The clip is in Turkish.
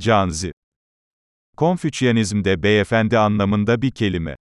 Canzi. Konfüçyanizmde beyefendi anlamında bir kelime.